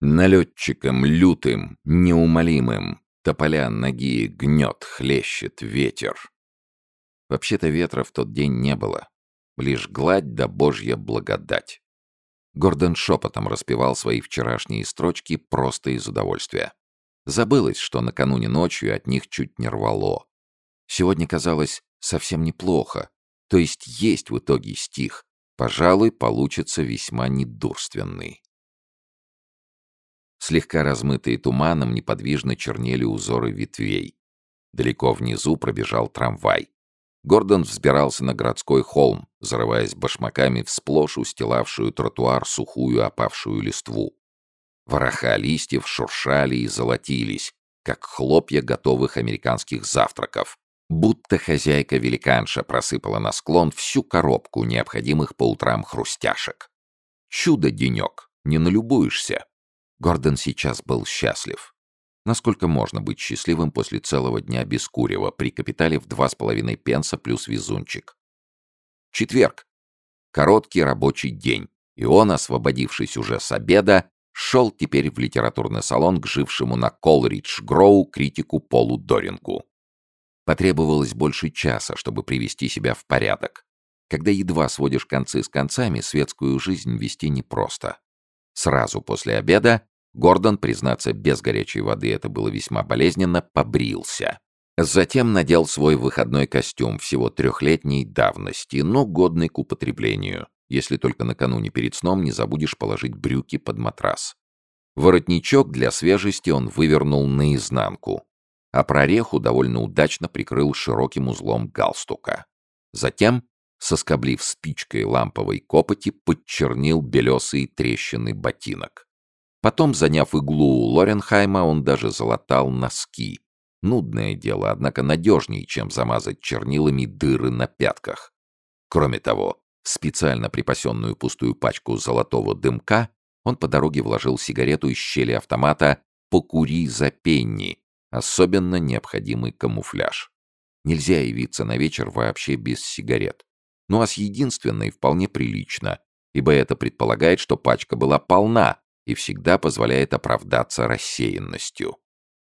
Налетчиком лютым, неумолимым, тополя ноги гнет, хлещет ветер. Вообще-то ветра в тот день не было. Лишь гладь да божья благодать. Гордон шепотом распевал свои вчерашние строчки просто из удовольствия. Забылось, что накануне ночью от них чуть не рвало. Сегодня казалось совсем неплохо. То есть есть в итоге стих. Пожалуй, получится весьма недурственный. Слегка размытые туманом неподвижно чернели узоры ветвей. Далеко внизу пробежал трамвай. Гордон взбирался на городской холм, зарываясь башмаками в сплошь устилавшую тротуар сухую опавшую листву. Вороха листьев шуршали и золотились, как хлопья готовых американских завтраков. Будто хозяйка-великанша просыпала на склон всю коробку необходимых по утрам хрустяшек. Чудо-денек, не налюбуешься. Гордон сейчас был счастлив. Насколько можно быть счастливым после целого дня без курева при капитале в два с половиной пенса плюс везунчик? Четверг. Короткий рабочий день, и он, освободившись уже с обеда, шел теперь в литературный салон к жившему на Колридж-Гроу критику Полу Дорингу. Потребовалось больше часа, чтобы привести себя в порядок. Когда едва сводишь концы с концами, светскую жизнь вести непросто. Сразу после обеда Гордон, признаться, без горячей воды это было весьма болезненно, побрился. Затем надел свой выходной костюм всего трехлетней давности, но годный к употреблению если только накануне перед сном не забудешь положить брюки под матрас. Воротничок для свежести он вывернул наизнанку, а прореху довольно удачно прикрыл широким узлом галстука. Затем, соскоблив спичкой ламповой копоти, подчернил белесые трещины ботинок. Потом, заняв иглу у Лоренхайма, он даже залатал носки. Нудное дело, однако надежнее, чем замазать чернилами дыры на пятках. Кроме того, специально припасенную пустую пачку золотого дымка, он по дороге вложил сигарету из щели автомата «Покури за пенни», особенно необходимый камуфляж. Нельзя явиться на вечер вообще без сигарет. Ну а с единственной вполне прилично, ибо это предполагает, что пачка была полна и всегда позволяет оправдаться рассеянностью.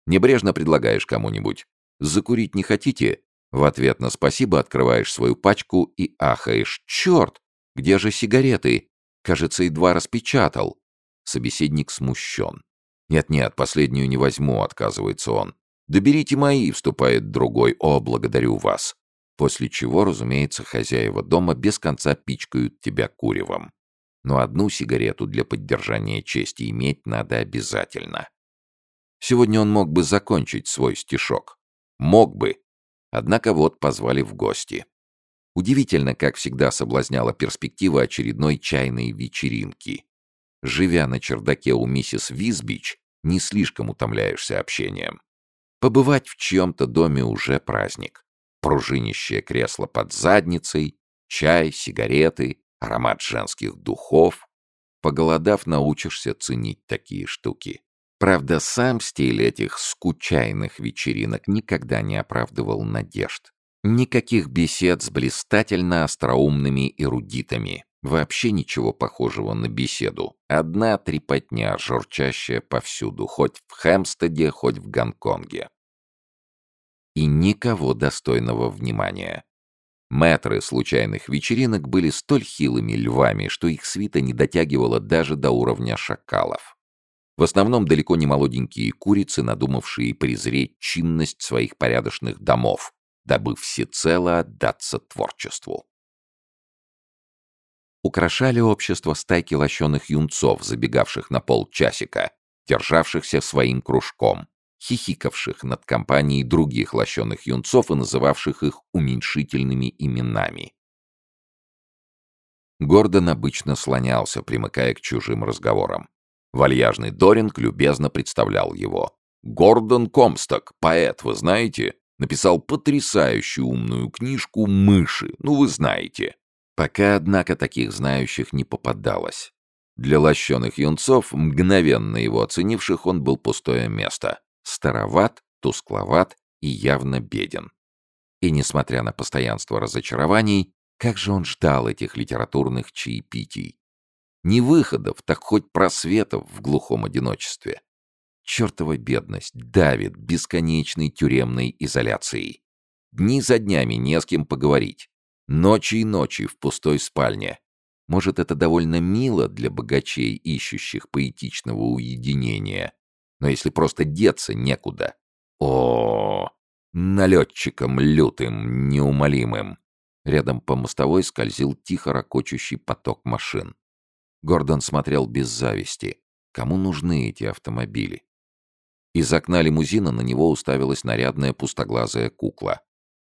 Небрежно предлагаешь кому-нибудь «Закурить не хотите?» В ответ на спасибо открываешь свою пачку и ахаешь. «Черт! Где же сигареты? Кажется, едва распечатал». Собеседник смущен. «Нет-нет, последнюю не возьму», — отказывается он. «Да берите мои», — вступает другой. «О, благодарю вас». После чего, разумеется, хозяева дома без конца пичкают тебя куревом. Но одну сигарету для поддержания чести иметь надо обязательно. Сегодня он мог бы закончить свой стишок. Мог бы, Однако вот позвали в гости. Удивительно, как всегда соблазняла перспектива очередной чайной вечеринки. Живя на чердаке у миссис Визбич, не слишком утомляешься общением. Побывать в чьем-то доме уже праздник. Пружинищее кресло под задницей, чай, сигареты, аромат женских духов. Поголодав, научишься ценить такие штуки. Правда, сам стиль этих скучайных вечеринок никогда не оправдывал надежд. Никаких бесед с блистательно остроумными эрудитами. Вообще ничего похожего на беседу. Одна трепотня, журчащая повсюду, хоть в Хэмстеде, хоть в Гонконге. И никого достойного внимания. Мэтры случайных вечеринок были столь хилыми львами, что их свита не дотягивала даже до уровня шакалов. В основном далеко не молоденькие курицы, надумавшие презреть чинность своих порядочных домов, дабы всецело отдаться творчеству. Украшали общество стайки лощеных юнцов, забегавших на полчасика, державшихся своим кружком, хихикавших над компанией других лощеных юнцов и называвших их уменьшительными именами. Гордон обычно слонялся, примыкая к чужим разговорам. Вальяжный Доринг любезно представлял его. Гордон Комсток, поэт, вы знаете, написал потрясающую умную книжку «Мыши», ну вы знаете. Пока, однако, таких знающих не попадалось. Для лощеных юнцов, мгновенно его оценивших, он был пустое место. Староват, тускловат и явно беден. И, несмотря на постоянство разочарований, как же он ждал этих литературных чаепитий. Не выходов, так хоть просветов в глухом одиночестве. Чертова бедность давит бесконечной тюремной изоляцией. Дни за днями не с кем поговорить. Ночи и ночи в пустой спальне. Может, это довольно мило для богачей, ищущих поэтичного уединения. Но если просто деться некуда. О, налетчиком лютым, неумолимым. Рядом по мостовой скользил тихо ракочущий поток машин. Гордон смотрел без зависти. Кому нужны эти автомобили? Из окна лимузина на него уставилась нарядная пустоглазая кукла.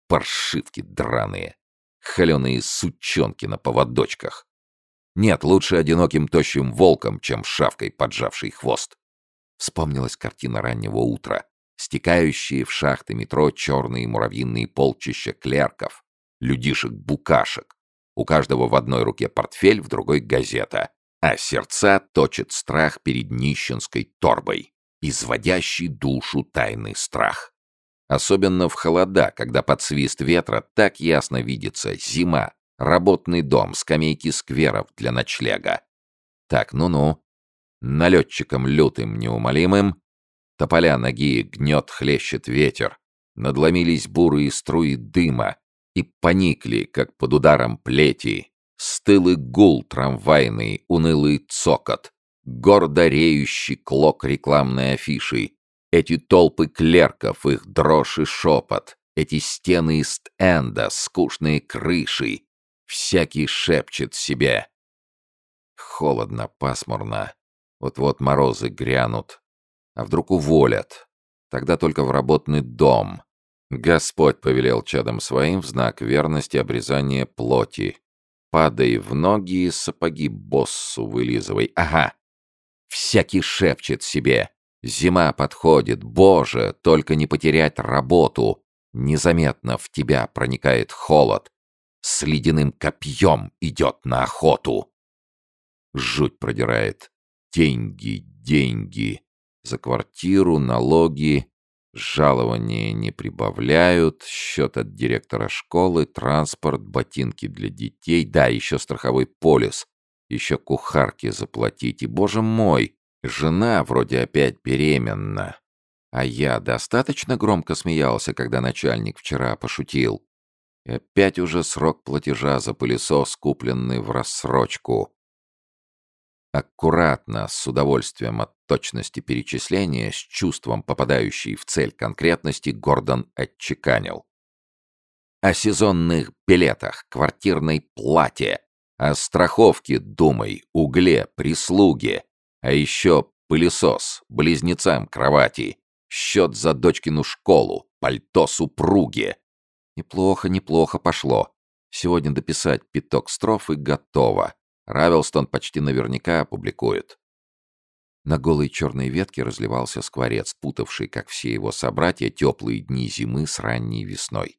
Паршивки драные. Холеные сучонки на поводочках. Нет, лучше одиноким тощим волком, чем шавкой, поджавший хвост. Вспомнилась картина раннего утра. Стекающие в шахты метро черные муравьиные полчища клерков, людишек-букашек. У каждого в одной руке портфель, в другой газета. А сердца точит страх перед нищенской торбой. Изводящий душу тайный страх. Особенно в холода, когда под свист ветра так ясно видится зима, работный дом, скамейки скверов для ночлега. Так, ну-ну. Налетчиком лютым неумолимым, тополя ноги гнет хлещет ветер, надломились бурые струи дыма и поникли, как под ударом плети, стылый гул трамвайный, унылый цокот, гордо реющий клок рекламной афиши, эти толпы клерков, их дрожь и шепот, эти стены из энда, скучные крыши, всякий шепчет себе. Холодно, пасмурно, вот-вот морозы грянут, а вдруг уволят, тогда только в работный дом. Господь повелел чадам своим в знак верности обрезания плоти. Падай в ноги и сапоги боссу вылизывай. Ага! Всякий шепчет себе. Зима подходит, Боже, только не потерять работу. Незаметно в тебя проникает холод. С ледяным копьем идет на охоту. Жуть продирает. Деньги, деньги. За квартиру, налоги. Жалования не прибавляют, счет от директора школы, транспорт, ботинки для детей, да, еще страховой полис, еще кухарке заплатить. И, боже мой, Жена вроде опять беременна. А я достаточно громко смеялся, когда начальник вчера пошутил. И опять уже срок платежа за пылесос, купленный в рассрочку. Аккуратно, с удовольствием от точности перечисления, с чувством попадающей в цель конкретности, Гордон отчеканил. О сезонных билетах, квартирной плате, о страховке, думай, угле, прислуге, а еще пылесос, близнецам кровати, счет за дочкину школу, пальто супруги. Неплохо, неплохо пошло. Сегодня дописать пяток строф и готово. Равелстон почти наверняка опубликует. На голой черной ветке разливался скворец, путавший, как все его собратья, теплые дни зимы с ранней весной.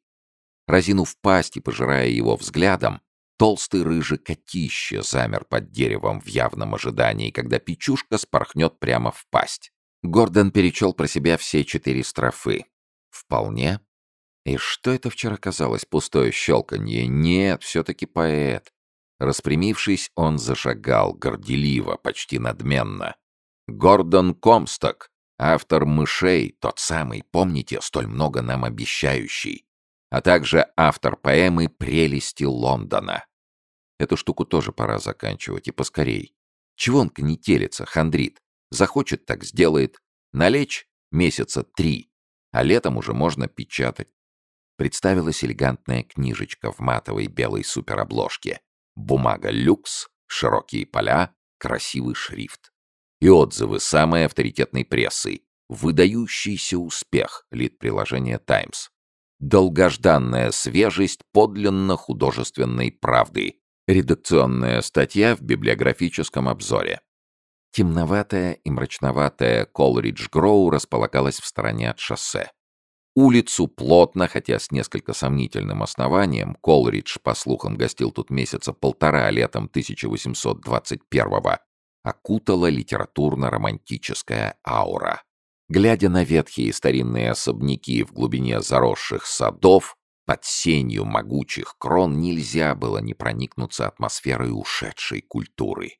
Разинув пасть и пожирая его взглядом, Толстый рыжий котище замер под деревом в явном ожидании, когда печушка спорхнет прямо в пасть. Гордон перечел про себя все четыре строфы. Вполне. И что это вчера казалось, пустое щелканье? Нет, все-таки поэт. Распрямившись, он зашагал, горделиво, почти надменно. Гордон Комсток, автор «Мышей», тот самый, помните, столь много нам обещающий, а также автор поэмы «Прелести Лондона». Эту штуку тоже пора заканчивать, и поскорей. Чего он конетелится, хандрит? Захочет, так сделает. Налечь месяца три, а летом уже можно печатать. Представилась элегантная книжечка в матовой белой суперобложке. Бумага люкс, широкие поля, красивый шрифт. И отзывы самой авторитетной прессы. Выдающийся успех, лид приложения «Таймс». Долгожданная свежесть подлинно художественной правды, Редакционная статья в библиографическом обзоре. Темноватая и мрачноватая Колридж-Гроу располагалась в стороне от шоссе. Улицу плотно, хотя с несколько сомнительным основанием, Колридж, по слухам, гостил тут месяца полтора летом 1821-го, окутала литературно-романтическая аура. Глядя на ветхие старинные особняки в глубине заросших садов, под сенью могучих крон нельзя было не проникнуться атмосферой ушедшей культуры.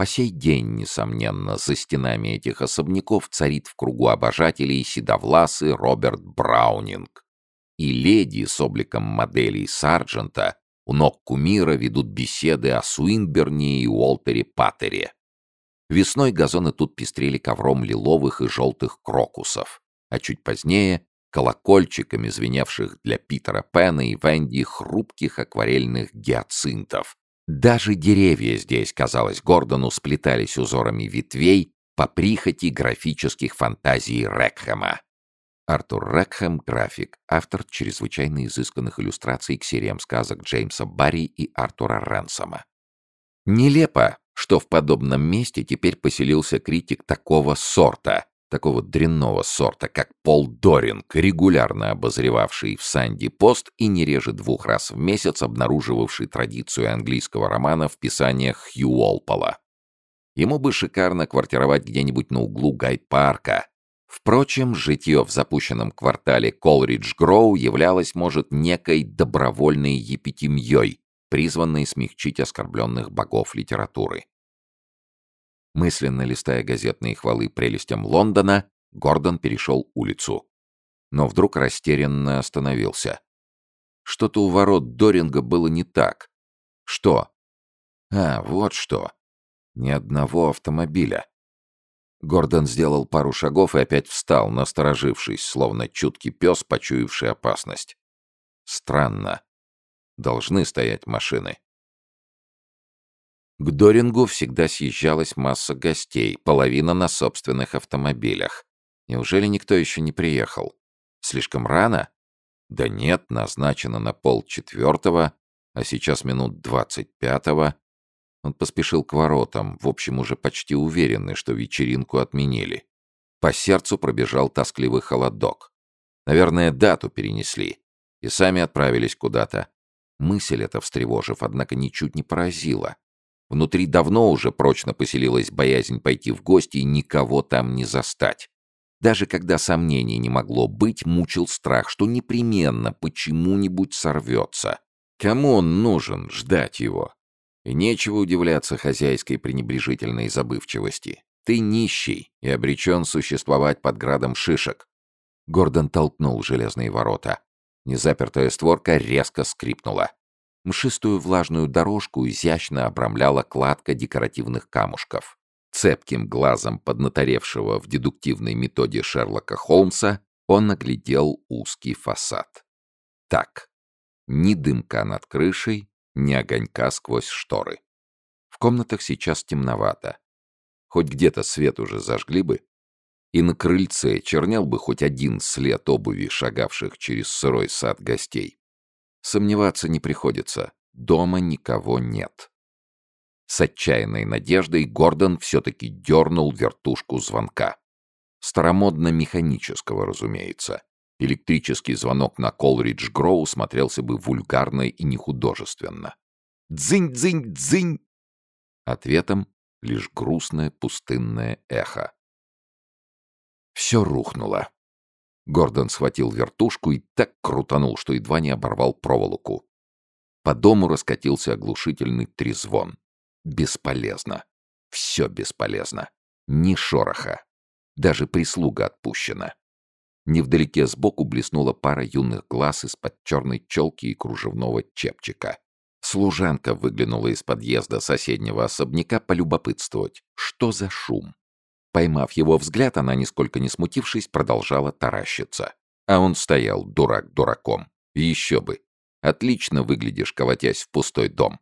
По сей день, несомненно, за стенами этих особняков царит в кругу обожателей седовласый Роберт Браунинг. И леди с обликом моделей Сарджента у ног кумира ведут беседы о Суинберне и Уолтере Паттере. Весной газоны тут пестрели ковром лиловых и желтых крокусов, а чуть позднее — колокольчиками, звеневших для Питера Пена и Венди хрупких акварельных гиацинтов. Даже деревья здесь, казалось, Гордону сплетались узорами ветвей по прихоти графических фантазий Рекхэма. Артур Рекхэм, график, автор чрезвычайно изысканных иллюстраций к сериям сказок Джеймса Барри и Артура Ренсома. Нелепо, что в подобном месте теперь поселился критик такого сорта, такого дрянного сорта, как Пол Доринг, регулярно обозревавший в Санди Пост и не реже двух раз в месяц обнаруживавший традицию английского романа в писаниях Хью Уолпола. Ему бы шикарно квартировать где-нибудь на углу Гайд-парка, Впрочем, житье в запущенном квартале Колридж-Гроу являлось, может, некой добровольной епитемьей, призванной смягчить оскорбленных богов литературы. Мысленно листая газетные хвалы прелестям Лондона, Гордон перешел улицу. Но вдруг растерянно остановился. Что-то у ворот Доринга было не так. Что? А, вот что. Ни одного автомобиля. Гордон сделал пару шагов и опять встал, насторожившись, словно чуткий пес, почуявший опасность. Странно. Должны стоять машины. К Дорингу всегда съезжалась масса гостей, половина на собственных автомобилях. Неужели никто еще не приехал? Слишком рано? Да нет, назначено на полчетвертого, а сейчас минут двадцать пятого. Он поспешил к воротам, в общем, уже почти уверенный, что вечеринку отменили. По сердцу пробежал тоскливый холодок. Наверное, дату перенесли. И сами отправились куда-то. Мысль эта, встревожив, однако ничуть не поразила. Внутри давно уже прочно поселилась боязнь пойти в гости и никого там не застать. Даже когда сомнений не могло быть, мучил страх, что непременно почему-нибудь сорвется. Кому он нужен ждать его? И нечего удивляться хозяйской пренебрежительной забывчивости. Ты нищий и обречен существовать под градом шишек. Гордон толкнул железные ворота. Незапертая створка резко скрипнула. Мшистую влажную дорожку изящно обрамляла кладка декоративных камушков. Цепким глазом поднаторевшего в дедуктивной методе Шерлока Холмса он наглядел узкий фасад. Так, ни дымка над крышей, ни огонька сквозь шторы. В комнатах сейчас темновато. Хоть где-то свет уже зажгли бы. И на крыльце чернел бы хоть один след обуви, шагавших через сырой сад гостей. Сомневаться не приходится. Дома никого нет. С отчаянной надеждой Гордон все-таки дернул вертушку звонка. Старомодно-механического, разумеется. Электрический звонок на Колридж-Гроу смотрелся бы вульгарно и нехудожественно. «Дзынь-дзынь-дзынь!» Ответом лишь грустное пустынное эхо. Все рухнуло. Гордон схватил вертушку и так крутанул, что едва не оборвал проволоку. По дому раскатился оглушительный трезвон. Бесполезно. Все бесполезно. Ни шороха. Даже прислуга отпущена. Невдалеке сбоку блеснула пара юных глаз из-под черной челки и кружевного чепчика. Служанка выглянула из подъезда соседнего особняка полюбопытствовать, что за шум. Поймав его взгляд, она, нисколько не смутившись, продолжала таращиться. А он стоял, дурак дураком. Еще бы. Отлично выглядишь, колотясь в пустой дом.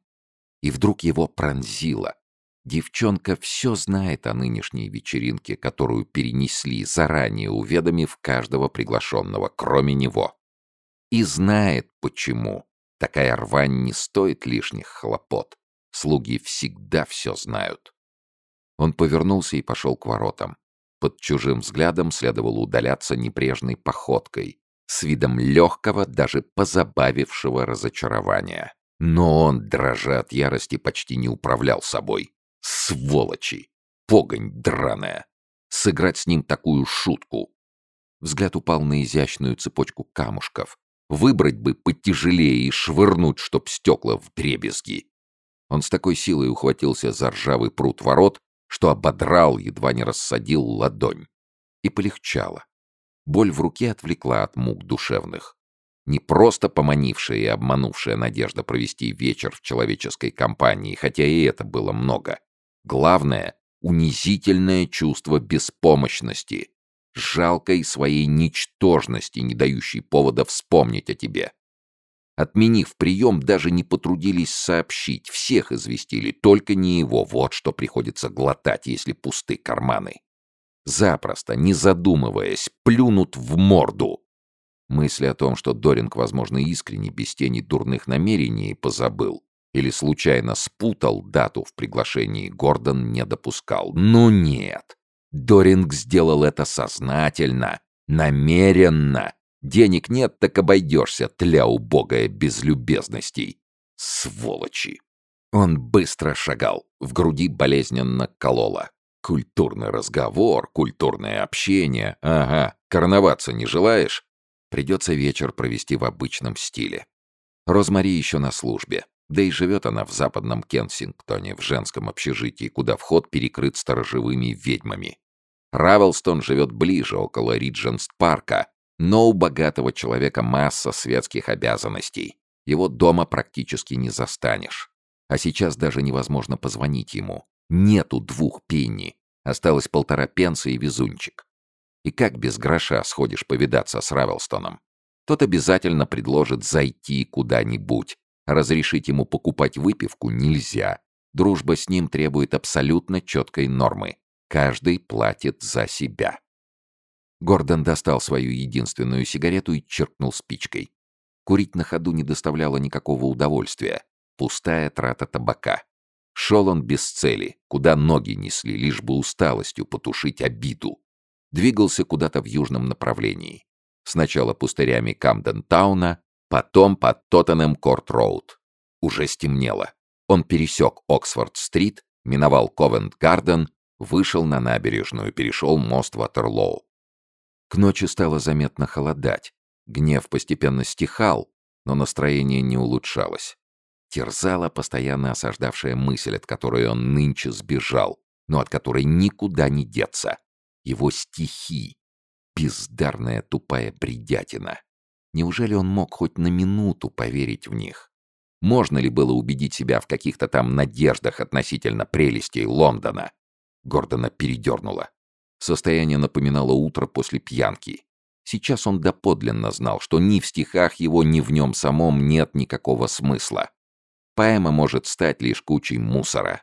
И вдруг его пронзило. Девчонка все знает о нынешней вечеринке, которую перенесли, заранее уведомив каждого приглашенного, кроме него. И знает, почему. Такая рвань не стоит лишних хлопот. Слуги всегда все знают. Он повернулся и пошел к воротам. Под чужим взглядом следовало удаляться небрежной походкой, с видом легкого, даже позабавившего разочарования. Но он, дрожа от ярости, почти не управлял собой. Сволочи! Погонь драная! Сыграть с ним такую шутку! Взгляд упал на изящную цепочку камушков. Выбрать бы потяжелее и швырнуть, чтоб стекла в дребезги. Он с такой силой ухватился за ржавый пруд ворот, что ободрал, едва не рассадил ладонь. И полегчало. Боль в руке отвлекла от мук душевных. Не просто поманившая и обманувшая надежда провести вечер в человеческой компании, хотя и это было много. Главное — унизительное чувство беспомощности, жалкой своей ничтожности, не дающей повода вспомнить о тебе. Отменив прием, даже не потрудились сообщить, всех известили, только не его, вот что приходится глотать, если пусты карманы. Запросто, не задумываясь, плюнут в морду. Мысли о том, что Доринг, возможно, искренне, без тени дурных намерений, позабыл или случайно спутал дату в приглашении, Гордон не допускал. Ну нет, Доринг сделал это сознательно, намеренно. Денег нет, так обойдешься, тля убогая без любезностей. Сволочи! Он быстро шагал, в груди болезненно кололо. Культурный разговор, культурное общение. Ага, короноваться не желаешь? Придется вечер провести в обычном стиле. Розмари еще на службе. Да и живет она в западном Кенсингтоне, в женском общежитии, куда вход перекрыт сторожевыми ведьмами. Равелстон живет ближе, около Ридженст-парка, но у богатого человека масса светских обязанностей. Его дома практически не застанешь. А сейчас даже невозможно позвонить ему. Нету двух пенни. Осталось полтора пенса и везунчик. И как без гроша сходишь повидаться с Равелстоном? Тот обязательно предложит зайти куда-нибудь, Разрешить ему покупать выпивку нельзя. Дружба с ним требует абсолютно четкой нормы. Каждый платит за себя. Гордон достал свою единственную сигарету и черкнул спичкой. Курить на ходу не доставляло никакого удовольствия. Пустая трата табака. Шел он без цели, куда ноги несли, лишь бы усталостью потушить обиду. Двигался куда-то в южном направлении. Сначала пустырями Камден-тауна, Потом под Тоттенем-Корт-Роуд. Уже стемнело. Он пересек Оксфорд-стрит, миновал Ковент-Гарден, вышел на набережную, перешел мост Ватерлоу. К ночи стало заметно холодать. Гнев постепенно стихал, но настроение не улучшалось. Терзала постоянно осаждавшая мысль, от которой он нынче сбежал, но от которой никуда не деться. Его стихи. Бездарная тупая бредятина. Неужели он мог хоть на минуту поверить в них? Можно ли было убедить себя в каких-то там надеждах относительно прелестей Лондона? Гордона передернуло. Состояние напоминало утро после пьянки. Сейчас он доподлинно знал, что ни в стихах его, ни в нем самом нет никакого смысла. Поэма может стать лишь кучей мусора.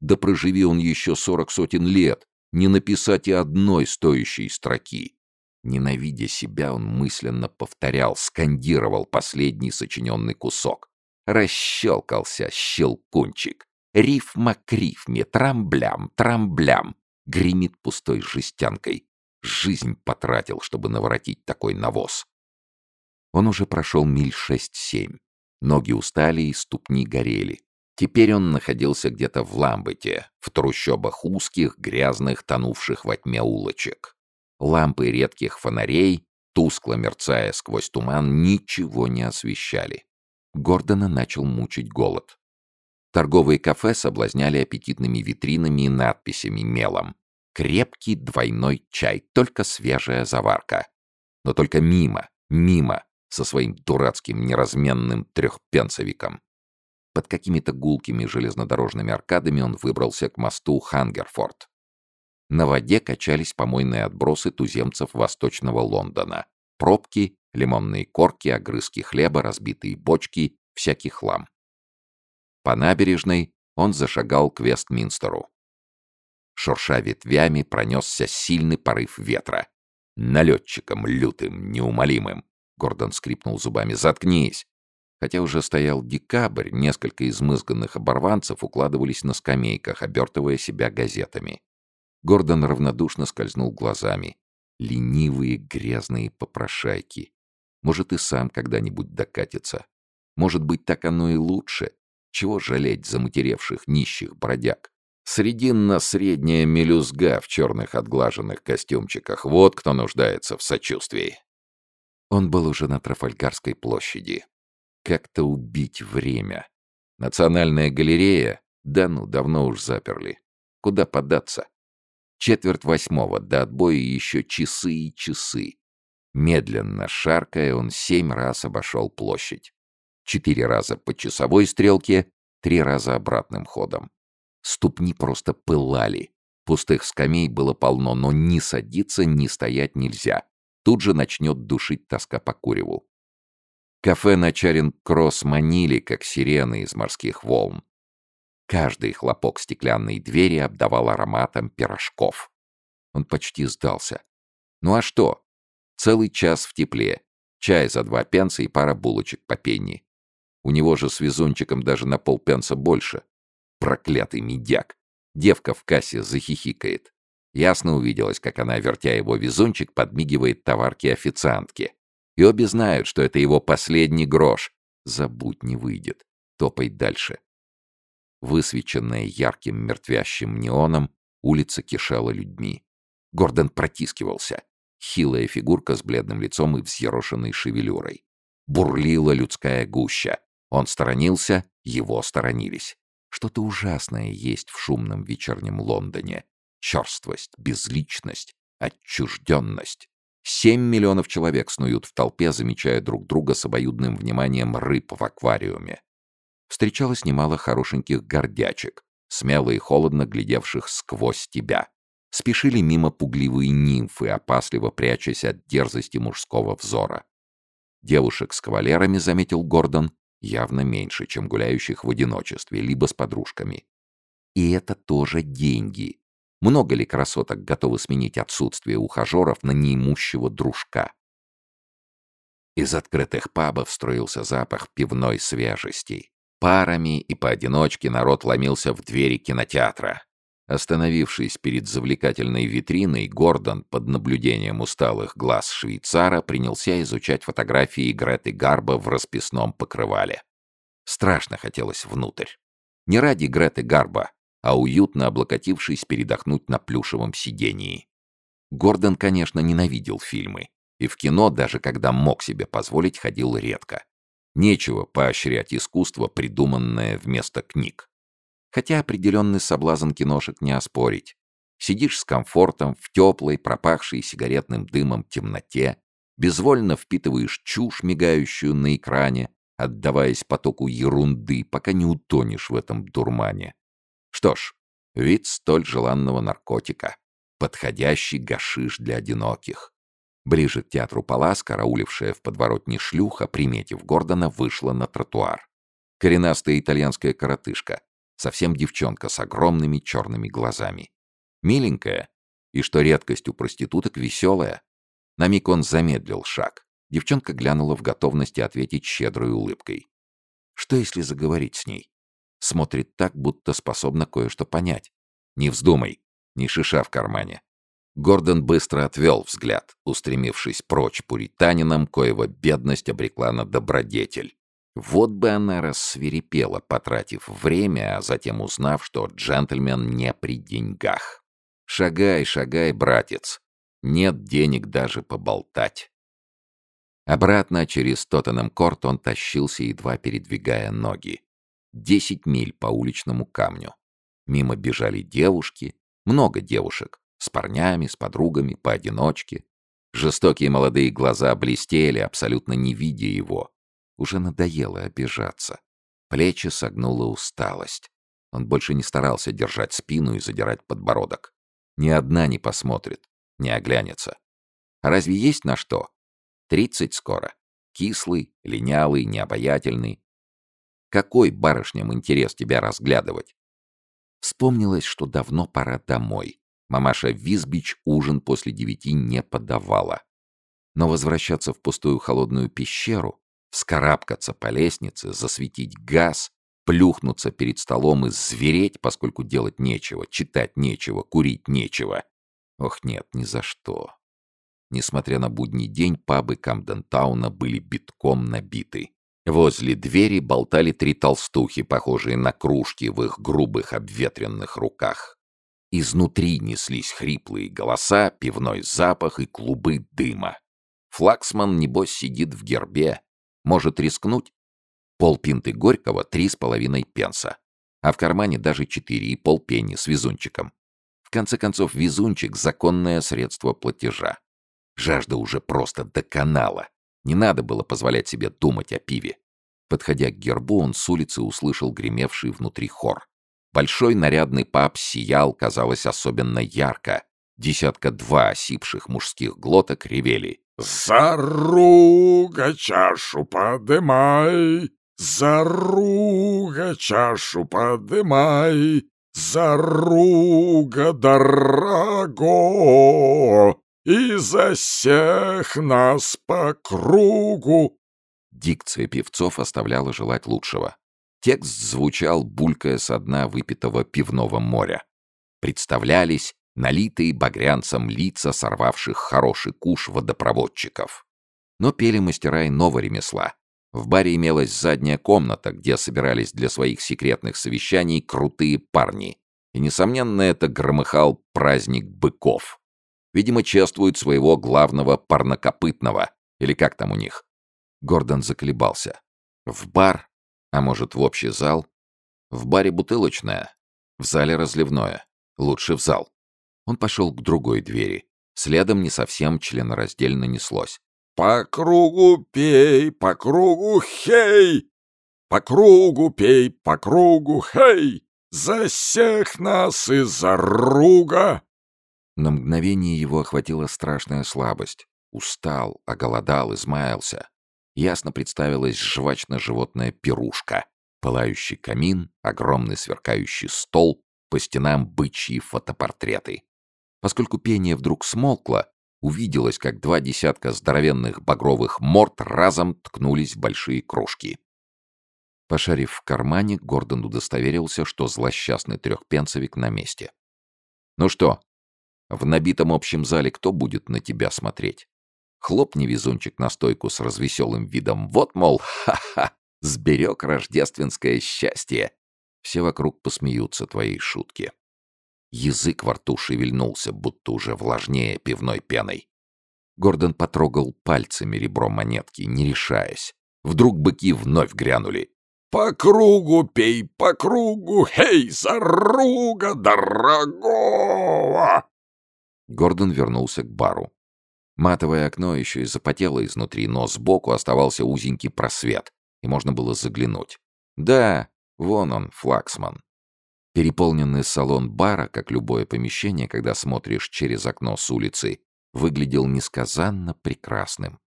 Да проживи он еще сорок сотен лет, не написать и одной стоящей строки. Ненавидя себя, он мысленно повторял, скандировал последний сочиненный кусок. Расщелкался щелкунчик. Рифма к рифме, трамблям, трамблям. Гремит пустой жестянкой. Жизнь потратил, чтобы наворотить такой навоз. Он уже прошел миль шесть-семь. Ноги устали и ступни горели. Теперь он находился где-то в Ламбете, в трущобах узких, грязных, тонувших во тьме улочек. Лампы редких фонарей, тускло мерцая сквозь туман, ничего не освещали. Гордона начал мучить голод. Торговые кафе соблазняли аппетитными витринами и надписями мелом. Крепкий двойной чай, только свежая заварка. Но только мимо, мимо, со своим дурацким неразменным трехпенсовиком. Под какими-то гулкими железнодорожными аркадами он выбрался к мосту Хангерфорд. На воде качались помойные отбросы туземцев восточного Лондона. Пробки, лимонные корки, огрызки хлеба, разбитые бочки, всякий хлам. По набережной он зашагал к Вестминстеру. Шурша ветвями пронесся сильный порыв ветра. Налетчиком лютым, неумолимым. Гордон скрипнул зубами. «Заткнись!» Хотя уже стоял декабрь, несколько измызганных оборванцев укладывались на скамейках, обертывая себя газетами. Гордон равнодушно скользнул глазами. Ленивые грязные попрошайки. Может, и сам когда-нибудь докатится. Может быть, так оно и лучше. Чего жалеть заматеревших нищих бродяг? Срединно-средняя мелюзга в черных отглаженных костюмчиках. Вот кто нуждается в сочувствии. Он был уже на Трафальгарской площади. Как-то убить время. Национальная галерея? Да ну, давно уж заперли. Куда податься? Четверть восьмого, до отбоя еще часы и часы. Медленно шаркая, он семь раз обошел площадь. Четыре раза по часовой стрелке, три раза обратным ходом. Ступни просто пылали. Пустых скамей было полно, но ни садиться, ни стоять нельзя. Тут же начнет душить тоска по куреву. Кафе на Чаринг-Кросс манили, как сирены из морских волн. Каждый хлопок стеклянной двери обдавал ароматом пирожков. Он почти сдался. Ну а что? Целый час в тепле. Чай за два пенса и пара булочек по пенни. У него же с везунчиком даже на полпенса больше. Проклятый медяк. Девка в кассе захихикает. Ясно увиделось, как она, вертя его везунчик, подмигивает товарке-официантке. И обе знают, что это его последний грош. Забудь, не выйдет. Топай дальше. Высвеченная ярким мертвящим неоном, улица кишела людьми. Гордон протискивался. Хилая фигурка с бледным лицом и взъерошенной шевелюрой. Бурлила людская гуща. Он сторонился, его сторонились. Что-то ужасное есть в шумном вечернем Лондоне. Черствость, безличность, отчужденность. Семь миллионов человек снуют в толпе, замечая друг друга с обоюдным вниманием рыб в аквариуме. Встречалось немало хорошеньких гордячек, смело и холодно глядевших сквозь тебя. Спешили мимо пугливые нимфы, опасливо прячась от дерзости мужского взора. Девушек с кавалерами, заметил Гордон, явно меньше, чем гуляющих в одиночестве, либо с подружками. И это тоже деньги. Много ли красоток готовы сменить отсутствие ухажеров на неимущего дружка? Из открытых пабов строился запах пивной свежести. Парами и поодиночке народ ломился в двери кинотеатра. Остановившись перед завлекательной витриной, Гордон под наблюдением усталых глаз швейцара принялся изучать фотографии Греты Гарба в расписном покрывале. Страшно хотелось внутрь. Не ради Греты Гарба, а уютно облокотившись передохнуть на плюшевом сидении. Гордон, конечно, ненавидел фильмы, и в кино, даже когда мог себе позволить, ходил редко. Нечего поощрять искусство, придуманное вместо книг. Хотя определенный соблазн киношек не оспорить. Сидишь с комфортом в теплой, пропахшей сигаретным дымом темноте, безвольно впитываешь чушь, мигающую на экране, отдаваясь потоку ерунды, пока не утонешь в этом дурмане. Что ж, вид столь желанного наркотика. Подходящий гашиш для одиноких. Ближе к театру Палас, караулившая в подворотне шлюха, приметив Гордона, вышла на тротуар. Коренастая итальянская коротышка, Совсем девчонка с огромными черными глазами. Миленькая. И что редкость у проституток веселая. На миг он замедлил шаг. Девчонка глянула в готовности ответить щедрой улыбкой. Что если заговорить с ней? Смотрит так, будто способна кое-что понять. Не вздумай, ни шиша в кармане. Гордон быстро отвел взгляд, устремившись прочь пуританином, коего бедность обрекла на добродетель. Вот бы она рассверепела, потратив время, а затем узнав, что джентльмен не при деньгах. «Шагай, шагай, братец. Нет денег даже поболтать». Обратно через Тоттенхэм-корт он тащился, едва передвигая ноги. Десять миль по уличному камню. Мимо бежали девушки, много девушек, с парнями, с подругами, поодиночке. Жестокие молодые глаза блестели, абсолютно не видя его. Уже надоело обижаться. Плечи согнула усталость. Он больше не старался держать спину и задирать подбородок. Ни одна не посмотрит, не оглянется. А разве есть на что? Тридцать скоро. Кислый, линялый, необаятельный. Какой барышням интерес тебя разглядывать? Вспомнилось, что давно пора домой. Мамаша Визбич ужин после девяти не подавала. Но возвращаться в пустую холодную пещеру Вскарабкаться по лестнице, засветить газ, плюхнуться перед столом и звереть, поскольку делать нечего, читать нечего, курить нечего. Ох, нет, ни за что. Несмотря на будний день, пабы Камден-тауна были битком набиты. Возле двери болтали три толстухи, похожие на кружки в их грубых обветренных руках. Изнутри неслись хриплые голоса, пивной запах и клубы дыма. Флаксман, небось, сидит в гербе, может рискнуть? Полпинты горького — три с половиной пенса. А в кармане даже четыре и полпенни с везунчиком. В конце концов, везунчик — законное средство платежа. Жажда уже просто доконала. Не надо было позволять себе думать о пиве. Подходя к гербу, он с улицы услышал гремевший внутри хор. Большой нарядный пап сиял, казалось, особенно ярко. Десятка-два осипших мужских глоток ревели. «Заруга чашу подымай, заруга чашу подымай, заруга дорого, и за всех нас по кругу!» Дикция певцов оставляла желать лучшего. Текст звучал, булькая со дна выпитого пивного моря. Представлялись налитые багрянцем лица сорвавших хороший куш водопроводчиков. Но пели мастера иного ремесла. В баре имелась задняя комната, где собирались для своих секретных совещаний крутые парни. И, несомненно, это громыхал праздник быков. Видимо, чествуют своего главного парнокопытного, или как там у них. Гордон заколебался. В бар а может, в общий зал? В баре бутылочная, в зале разливное. Лучше в зал. Он пошел к другой двери. Следом не совсем членораздельно неслось. «По кругу пей, по кругу хей! По кругу пей, по кругу хей! За всех нас и за руга!» На мгновение его охватила страшная слабость. Устал, оголодал, измаялся. Ясно представилась жвачно-животная пирушка, пылающий камин, огромный сверкающий стол, по стенам бычьи фотопортреты. Поскольку пение вдруг смолкло, увиделось, как два десятка здоровенных багровых морд разом ткнулись в большие кружки. Пошарив в кармане, Гордон удостоверился, что злосчастный трехпенцевик на месте. «Ну что, в набитом общем зале кто будет на тебя смотреть?» Хлопни везунчик на стойку с развеселым видом. Вот, мол, ха-ха, сберег рождественское счастье. Все вокруг посмеются твоей шутки. Язык во рту шевельнулся, будто уже влажнее пивной пеной. Гордон потрогал пальцами ребро монетки, не решаясь. Вдруг быки вновь грянули. «По кругу пей, по кругу, хей, заруга дорогого!» Гордон вернулся к бару. Матовое окно еще и запотело изнутри, но сбоку оставался узенький просвет, и можно было заглянуть. Да, вон он, флагсман. Переполненный салон бара, как любое помещение, когда смотришь через окно с улицы, выглядел несказанно прекрасным.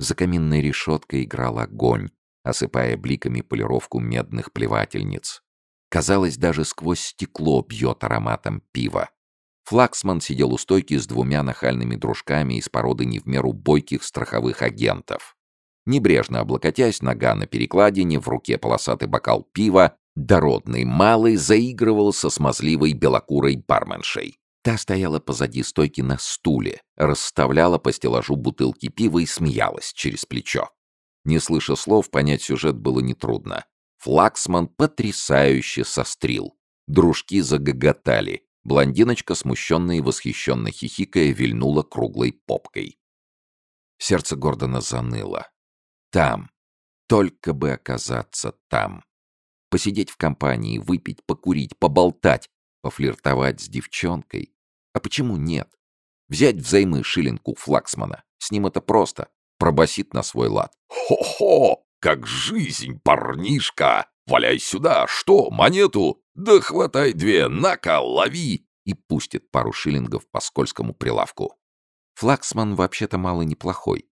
За каминной решеткой играл огонь, осыпая бликами полировку медных плевательниц. Казалось, даже сквозь стекло бьет ароматом пива. Флаксман сидел у стойки с двумя нахальными дружками из породы не в меру бойких страховых агентов. Небрежно облокотясь, нога на перекладине, в руке полосатый бокал пива, дородный малый заигрывал со смазливой белокурой барменшей. Та стояла позади стойки на стуле, расставляла по стеллажу бутылки пива и смеялась через плечо. Не слыша слов, понять сюжет было нетрудно. Флаксман потрясающе сострил. Дружки загоготали, Блондиночка, смущенно и восхищенно хихикая, вильнула круглой попкой. Сердце Гордона заныло. Там. Только бы оказаться там. Посидеть в компании, выпить, покурить, поболтать, пофлиртовать с девчонкой. А почему нет? Взять взаймы шиллингу флаксмана. С ним это просто. Пробасит на свой лад. «Хо-хо! Как жизнь, парнишка! Валяй сюда! Что, монету? Да хватай две, на-ка, лови!» И пустит пару шиллингов по скользкому прилавку. Флаксман вообще-то мало неплохой.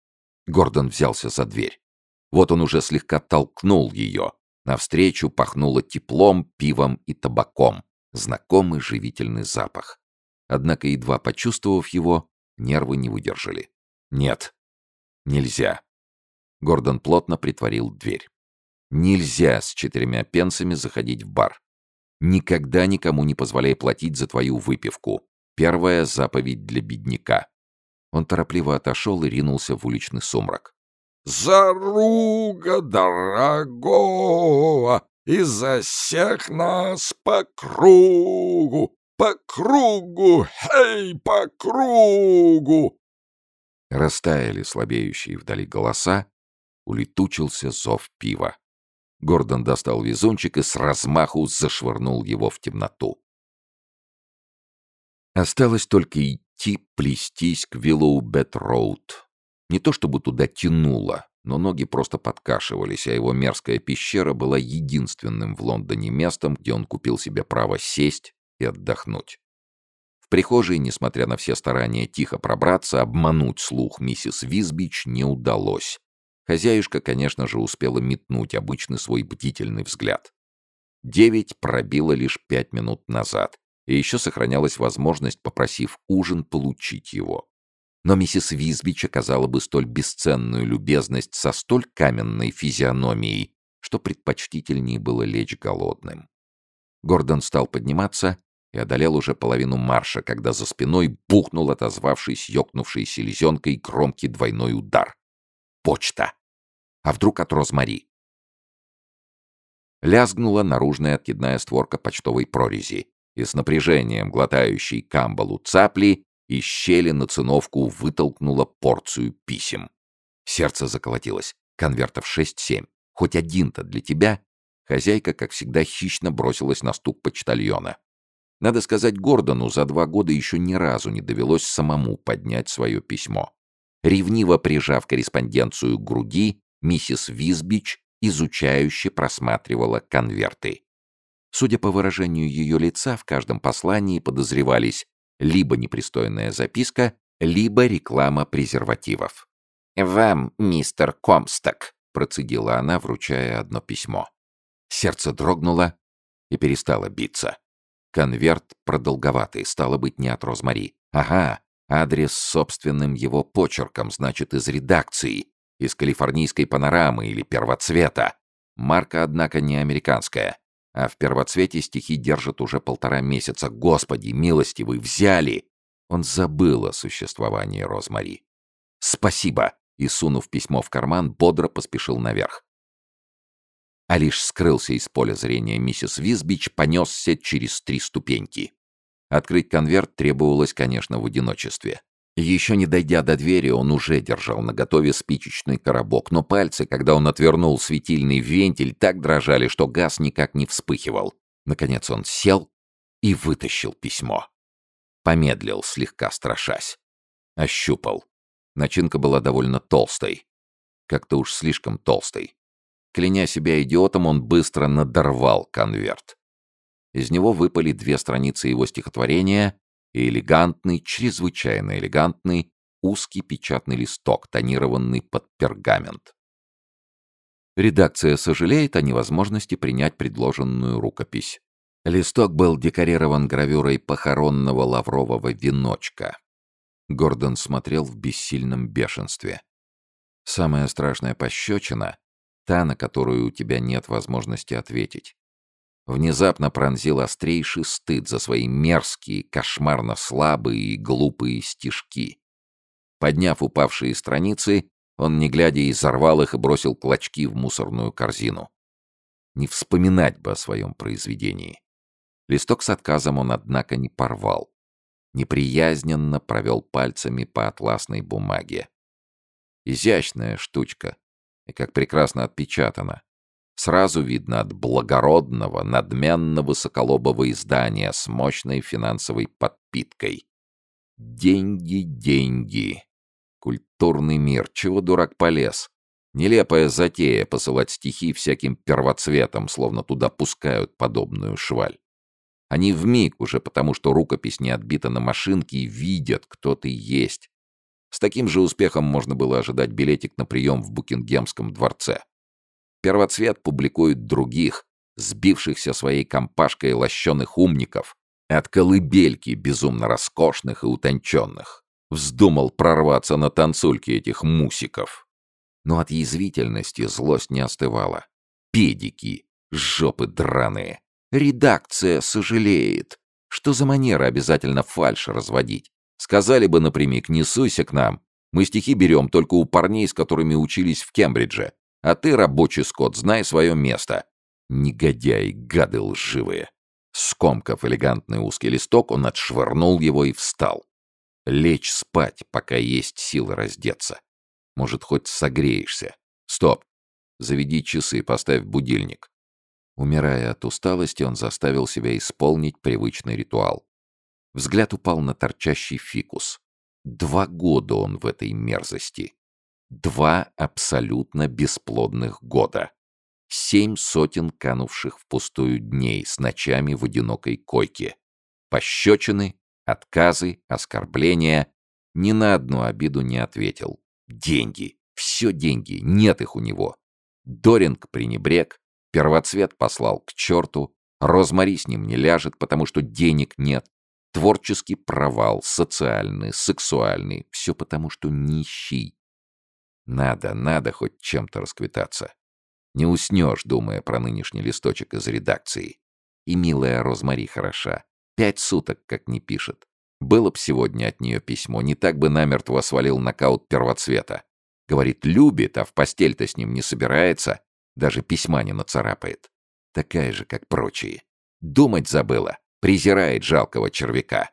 Гордон взялся за дверь. Вот он уже слегка толкнул ее. Навстречу пахнуло теплом, пивом и табаком. Знакомый живительный запах. Однако, едва почувствовав его, нервы не выдержали. Нет, нельзя. Гордон плотно притворил дверь. Нельзя с четырьмя пенсами заходить в бар. Никогда никому не позволяй платить за твою выпивку. Первая заповедь для бедняка. Он торопливо отошел и ринулся в уличный сумрак. «Заруга дорогого! Из-за всех нас по кругу! По кругу! Эй, по кругу!» Растаяли слабеющие вдали голоса, улетучился зов пива. Гордон достал везунчик и с размаху зашвырнул его в темноту. Осталось только идти плестись к Виллоубед-роуд. Не то чтобы туда тянуло, но ноги просто подкашивались, а его мерзкая пещера была единственным в Лондоне местом, где он купил себе право сесть и отдохнуть. В прихожей, несмотря на все старания тихо пробраться, обмануть слух миссис Визбич не удалось. Хозяюшка, конечно же, успела метнуть обычный свой бдительный взгляд. Девять пробило лишь пять минут назад, и еще сохранялась возможность, попросив ужин, получить его. Но миссис Визбич оказала бы столь бесценную любезность со столь каменной физиономией, что предпочтительнее было лечь голодным. Гордон стал подниматься и одолел уже половину марша, когда за спиной бухнул отозвавшись ёкнувшей селезенкой громкий двойной удар. Почта! А вдруг от Розмари? Лязгнула наружная откидная створка почтовой прорези, и с напряжением глотающей камбалу цапли из щели на циновку вытолкнула порцию писем. Сердце заколотилось. Конвертов шесть-семь. Хоть один-то для тебя. Хозяйка, как всегда, хищно бросилась на стук почтальона. Надо сказать, Гордону за два года еще ни разу не довелось самому поднять свое письмо. Ревниво прижав корреспонденцию к груди, миссис Визбич изучающе просматривала конверты. Судя по выражению ее лица, в каждом послании подозревались либо непристойная записка, либо реклама презервативов. «Вам, мистер Комсток», — процедила она, вручая одно письмо. Сердце дрогнуло и перестало биться. Конверт продолговатый, стало быть, не от Розмари. Ага, адрес с собственным его почерком, значит, из редакции, из калифорнийской панорамы или первоцвета. Марка, однако, не американская. А в первоцвете стихи держат уже полтора месяца. Господи, милостивый, взяли! Он забыл о существовании Розмари. «Спасибо!» и, сунув письмо в карман, бодро поспешил наверх. А лишь скрылся из поля зрения миссис Визбич, понесся через три ступеньки. Открыть конверт требовалось, конечно, в одиночестве. Еще не дойдя до двери, он уже держал наготове спичечный коробок, но пальцы, когда он отвернул светильный вентиль, так дрожали, что газ никак не вспыхивал. Наконец он сел и вытащил письмо. Помедлил, слегка страшась. Ощупал. Начинка была довольно толстой. Как-то уж слишком толстой. Кляня себя идиотом, он быстро надорвал конверт. Из него выпали две страницы его стихотворения и элегантный, чрезвычайно элегантный, узкий печатный листок, тонированный под пергамент. Редакция сожалеет о невозможности принять предложенную рукопись. Листок был декорирован гравюрой похоронного лаврового веночка. Гордон смотрел в бессильном бешенстве. Самая страшная пощечина — та, на которую у тебя нет возможности ответить внезапно пронзил острейший стыд за свои мерзкие, кошмарно слабые и глупые стишки. Подняв упавшие страницы, он, не глядя, изорвал их и бросил клочки в мусорную корзину. Не вспоминать бы о своем произведении. Листок с отказом он, однако, не порвал. Неприязненно провел пальцами по атласной бумаге. Изящная штучка, и как прекрасно отпечатана. Сразу видно от благородного, надменно-высоколобого издания с мощной финансовой подпиткой. Деньги, деньги. Культурный мир. Чего дурак полез? Нелепая затея посылать стихи всяким первоцветом, словно туда пускают подобную шваль. Они вмиг уже потому, что рукопись не отбита на машинке видят, кто ты есть. С таким же успехом можно было ожидать билетик на прием в Букингемском дворце. Первоцвет публикует других, сбившихся своей компашкой лощеных умников, от колыбельки безумно роскошных и утонченных. Вздумал прорваться на танцульки этих мусиков. Но от язвительности злость не остывала. Педики, жопы драные. Редакция сожалеет. Что за манера обязательно фальш разводить? Сказали бы напрямик, не суйся к нам. Мы стихи берем только у парней, с которыми учились в Кембридже. А ты, рабочий скот, знай свое место. Негодяи, гады лживые. Скомкав элегантный узкий листок, он отшвырнул его и встал. Лечь спать, пока есть силы раздеться. Может, хоть согреешься. Стоп. Заведи часы, поставь будильник». Умирая от усталости, он заставил себя исполнить привычный ритуал. Взгляд упал на торчащий фикус. Два года он в этой мерзости. Два абсолютно бесплодных года. Семь сотен канувших в пустую дней с ночами в одинокой койке. Пощечины, отказы, оскорбления. Ни на одну обиду не ответил. Деньги. Все деньги. Нет их у него. Доринг пренебрег. Первоцвет послал к черту. Розмари с ним не ляжет, потому что денег нет. Творческий провал, социальный, сексуальный. Все потому, что нищий. Надо, надо хоть чем-то расквитаться. Не уснешь, думая про нынешний листочек из редакции. И милая Розмари хороша. Пять суток, как не пишет. Было б сегодня от нее письмо, не так бы намертво свалил нокаут первоцвета. Говорит, любит, а в постель-то с ним не собирается. Даже письма не нацарапает. Такая же, как прочие. Думать забыла. Презирает жалкого червяка.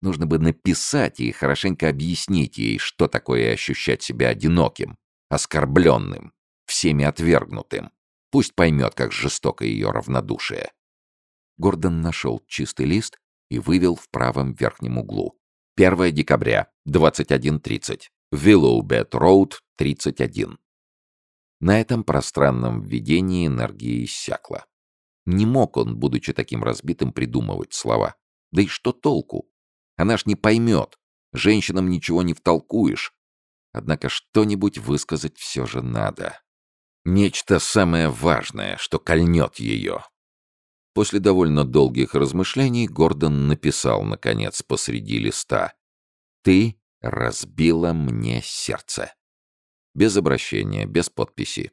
Нужно бы написать и хорошенько объяснить ей, что такое ощущать себя одиноким, оскорбленным, всеми отвергнутым. Пусть поймет, как жестоко ее равнодушие. Гордон нашел чистый лист и вывел в правом верхнем углу. 1 декабря, 21.30. Виллоубет Роуд, 31. На этом пространном введении энергия иссякла. Не мог он, будучи таким разбитым, придумывать слова. Да и что толку? Она ж не поймет. Женщинам ничего не втолкуешь. Однако что-нибудь высказать все же надо. Нечто самое важное, что кольнет ее. После довольно долгих размышлений Гордон написал, наконец, посреди листа. «Ты разбила мне сердце». Без обращения, без подписи.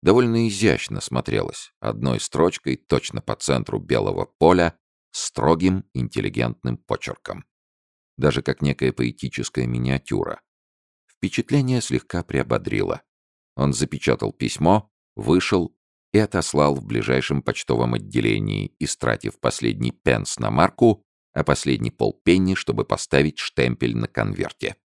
Довольно изящно смотрелось, одной строчкой, точно по центру белого поля, строгим, интеллигентным почерком. Даже как некая поэтическая миниатюра. Впечатление слегка приободрило. Он запечатал письмо, вышел и отослал в ближайшем почтовом отделении, истратив последний пенс на марку, а последний полпенни, чтобы поставить штемпель на конверте.